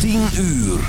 10 uur.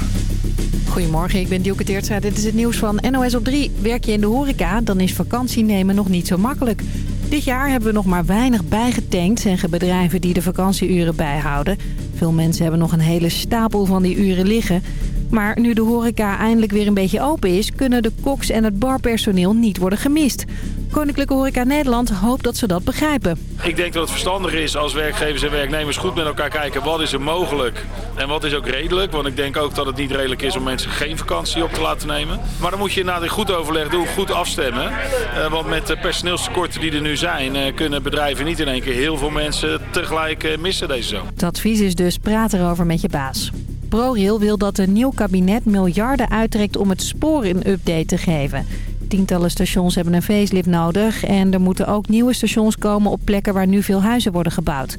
Goedemorgen, ik ben Dielke Teertstra. Dit is het nieuws van NOS op 3. Werk je in de horeca, dan is vakantie nemen nog niet zo makkelijk. Dit jaar hebben we nog maar weinig bijgetankt, zeggen bedrijven die de vakantieuren bijhouden. Veel mensen hebben nog een hele stapel van die uren liggen. Maar nu de horeca eindelijk weer een beetje open is... kunnen de koks en het barpersoneel niet worden gemist. Koninklijke Horeca Nederland hoopt dat ze dat begrijpen. Ik denk dat het verstandig is als werkgevers en werknemers goed met elkaar kijken... wat is er mogelijk en wat is ook redelijk. Want ik denk ook dat het niet redelijk is om mensen geen vakantie op te laten nemen. Maar dan moet je na dit goed overleg doen, goed afstemmen. Uh, want met de personeelstekorten die er nu zijn... Uh, kunnen bedrijven niet in één keer heel veel mensen tegelijk uh, missen deze zo. Het advies is dus praat erover met je baas. ProRail wil dat een nieuw kabinet miljarden uittrekt om het spoor een update te geven. Tientallen stations hebben een facelift nodig en er moeten ook nieuwe stations komen op plekken waar nu veel huizen worden gebouwd.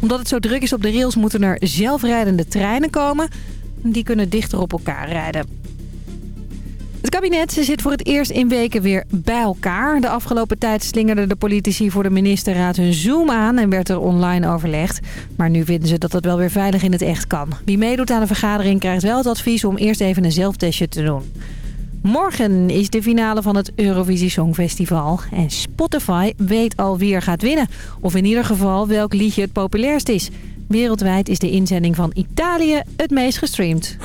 Omdat het zo druk is op de rails moeten er zelfrijdende treinen komen. Die kunnen dichter op elkaar rijden. Het kabinet zit voor het eerst in weken weer bij elkaar. De afgelopen tijd slingerden de politici voor de ministerraad hun Zoom aan en werd er online overlegd. Maar nu vinden ze dat het wel weer veilig in het echt kan. Wie meedoet aan de vergadering krijgt wel het advies om eerst even een zelftestje te doen. Morgen is de finale van het Eurovisie Songfestival. En Spotify weet al wie er gaat winnen. Of in ieder geval welk liedje het populairst is. Wereldwijd is de inzending van Italië het meest gestreamd.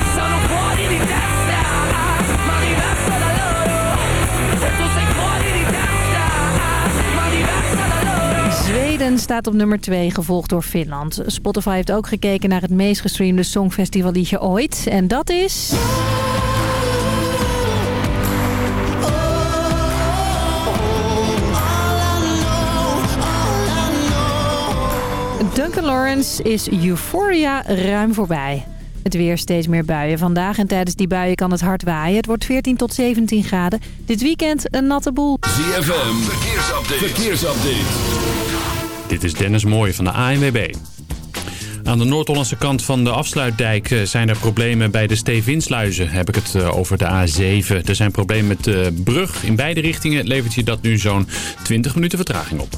Zweden staat op nummer 2, gevolgd door Finland. Spotify heeft ook gekeken naar het meest gestreamde songfestivalliedje ooit. En dat is... Duncan Lawrence is Euphoria ruim voorbij. Het weer steeds meer buien. Vandaag en tijdens die buien kan het hard waaien. Het wordt 14 tot 17 graden. Dit weekend een natte boel. ZFM, verkeersupdate. verkeersupdate. Dit is Dennis Mooij van de ANWB. Aan de Noord-Hollandse kant van de afsluitdijk eh, zijn er problemen bij de Stevinsluizen. Heb ik het eh, over de A7. Er zijn problemen met de brug. In beide richtingen levert je dat nu zo'n 20 minuten vertraging op.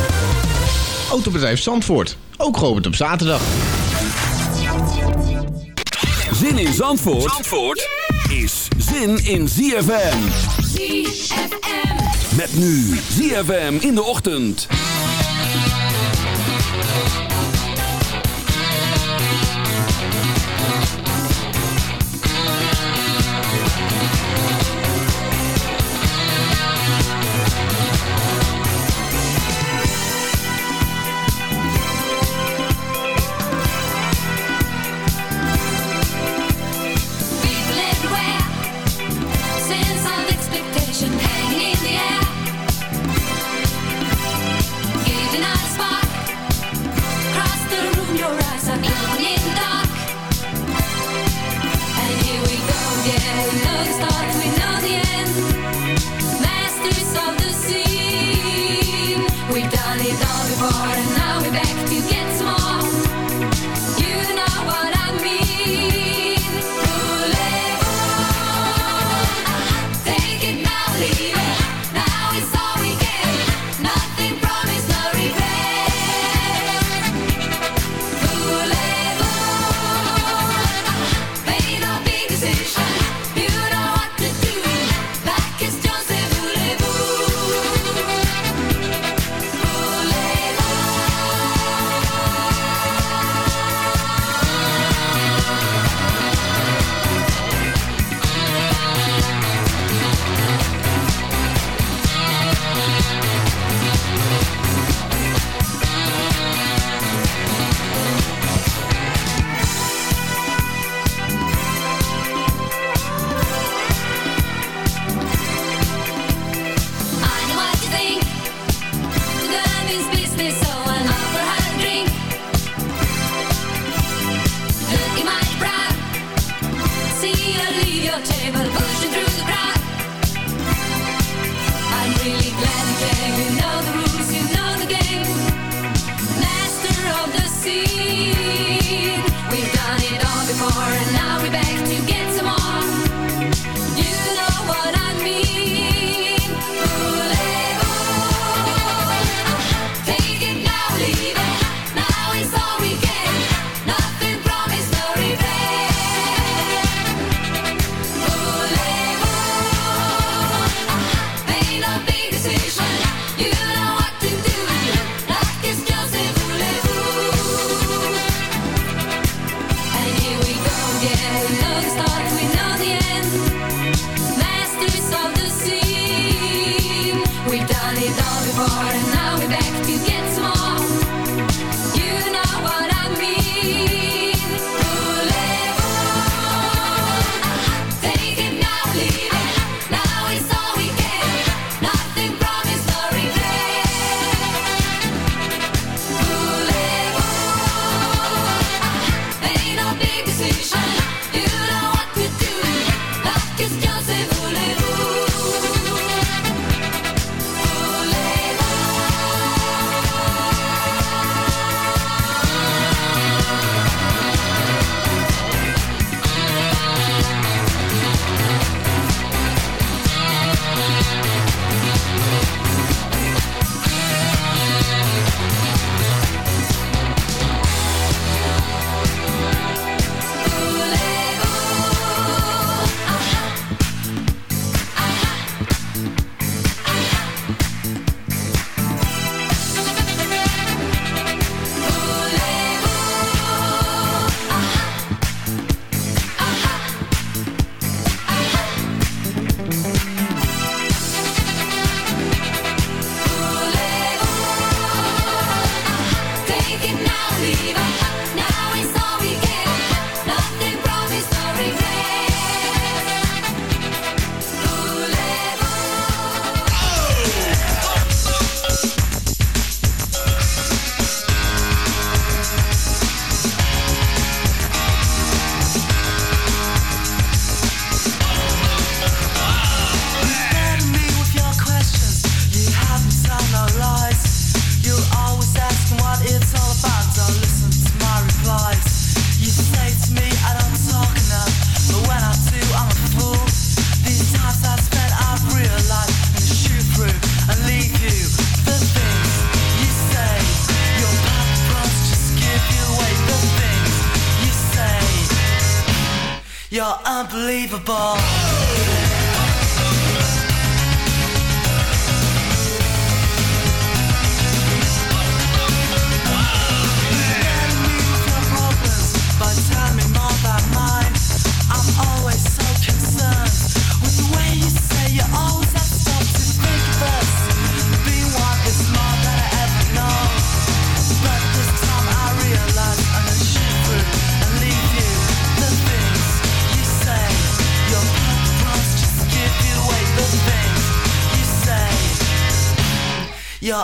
Autobedrijf Zandvoort, ook geopend op zaterdag. Zin in Zandvoort, Zandvoort is zin in ZFM. ZFM. Met nu ZFM in de ochtend. You know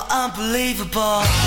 You're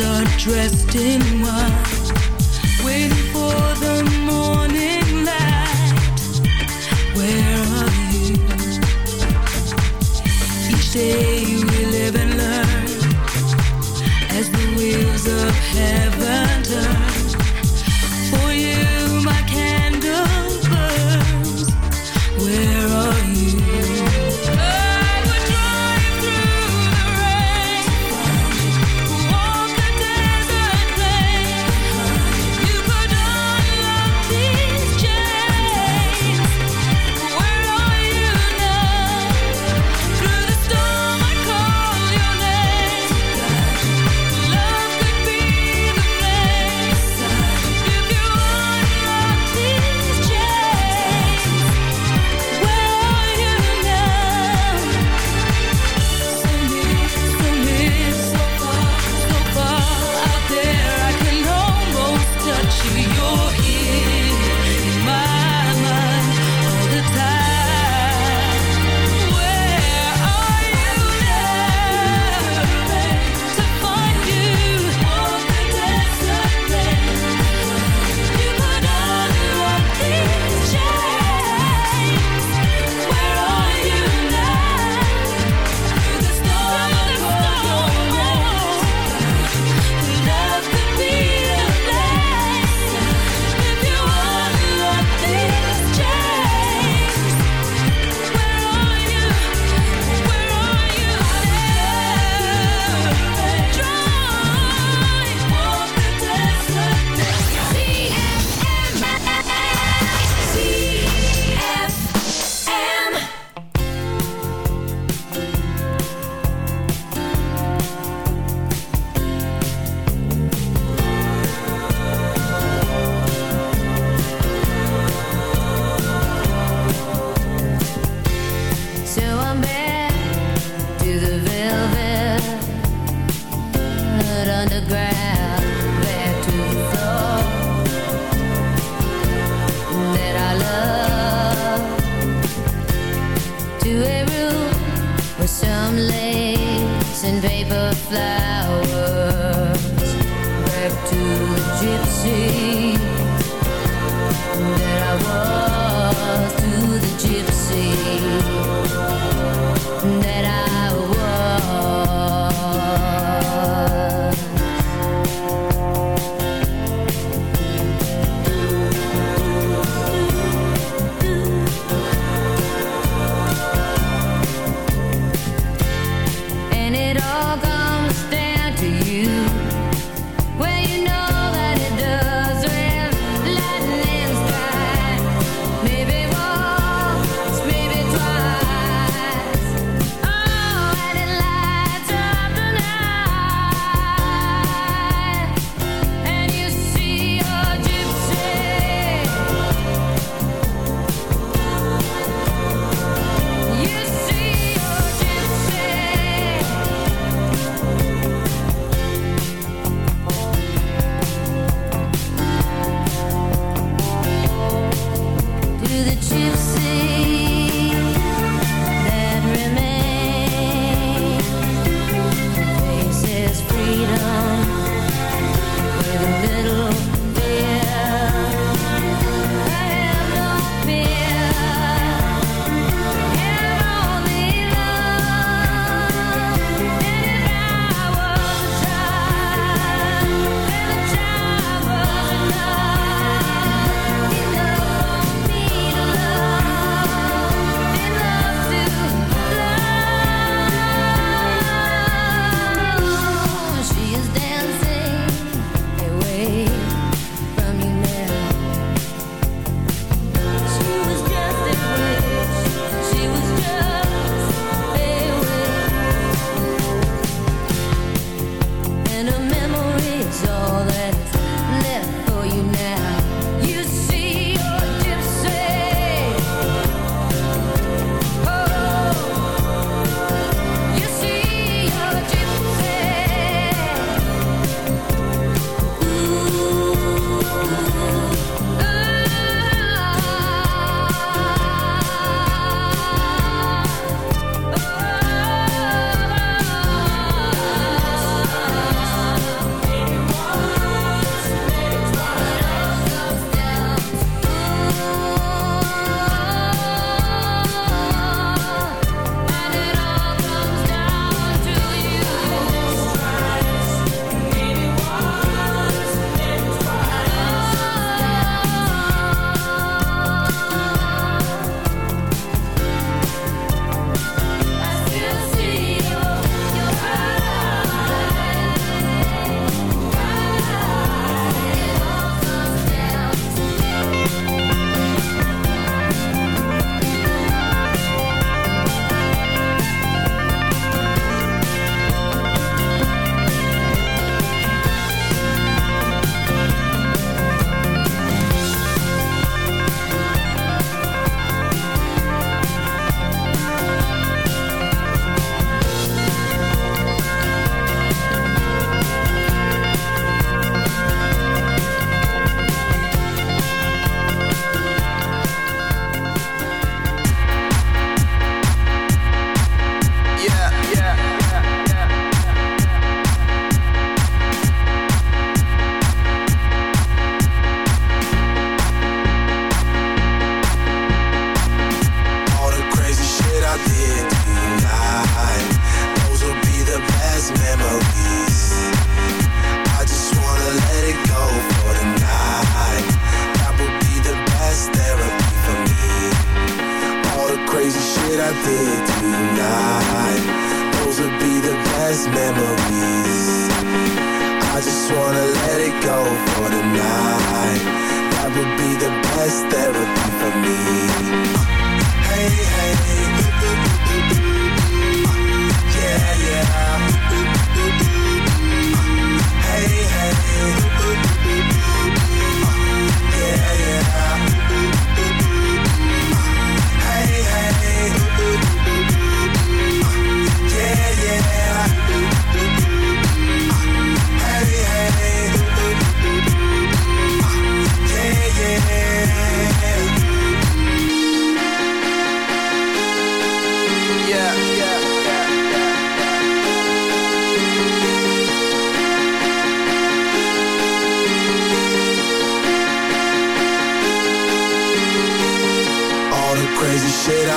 are dressed in white, waiting for the morning light. Where are you? Each day.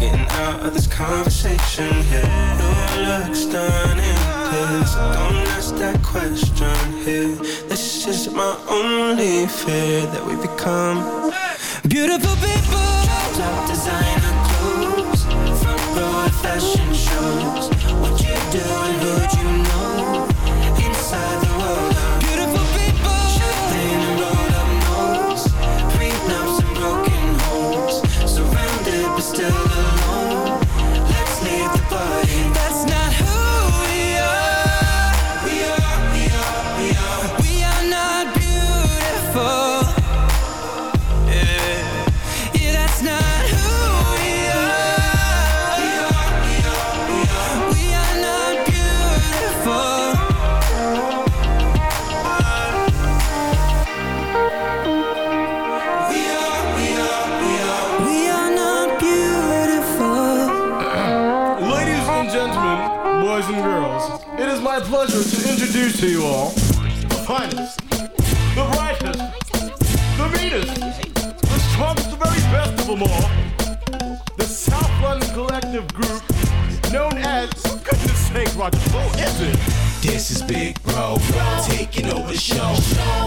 getting out of this conversation here. You look stunning, please. Don't ask that question here. This is my only fear that we become beautiful people. London Collective Group, known as, for goodness sake, Roger, who is it? This is Big Bro, taking over the show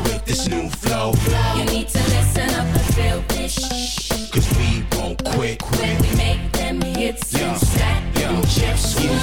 with this new flow. You need to listen up and feel this. Cause we won't quit. When we make them hits and stack them chips, Yeah,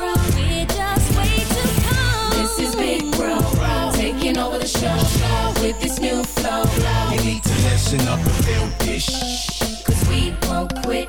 Control. We're just way too cold. This is Big Bro, taking over the show with this new flow. You need to listen up and feel this. Cause we won't quit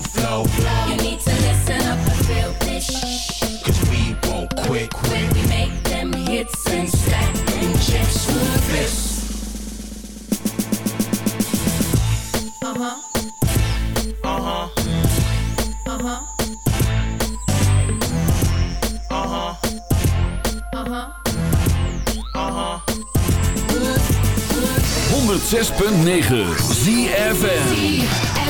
new flow. You need to listen up and feel this. Cause we won't quit. Quit, we make them hits and stack them chips, who's this? Uh-huh. Uh-huh. Uh-huh. Uh-huh. Uh-huh. Uh-huh. 106.9 ZFM.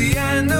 The end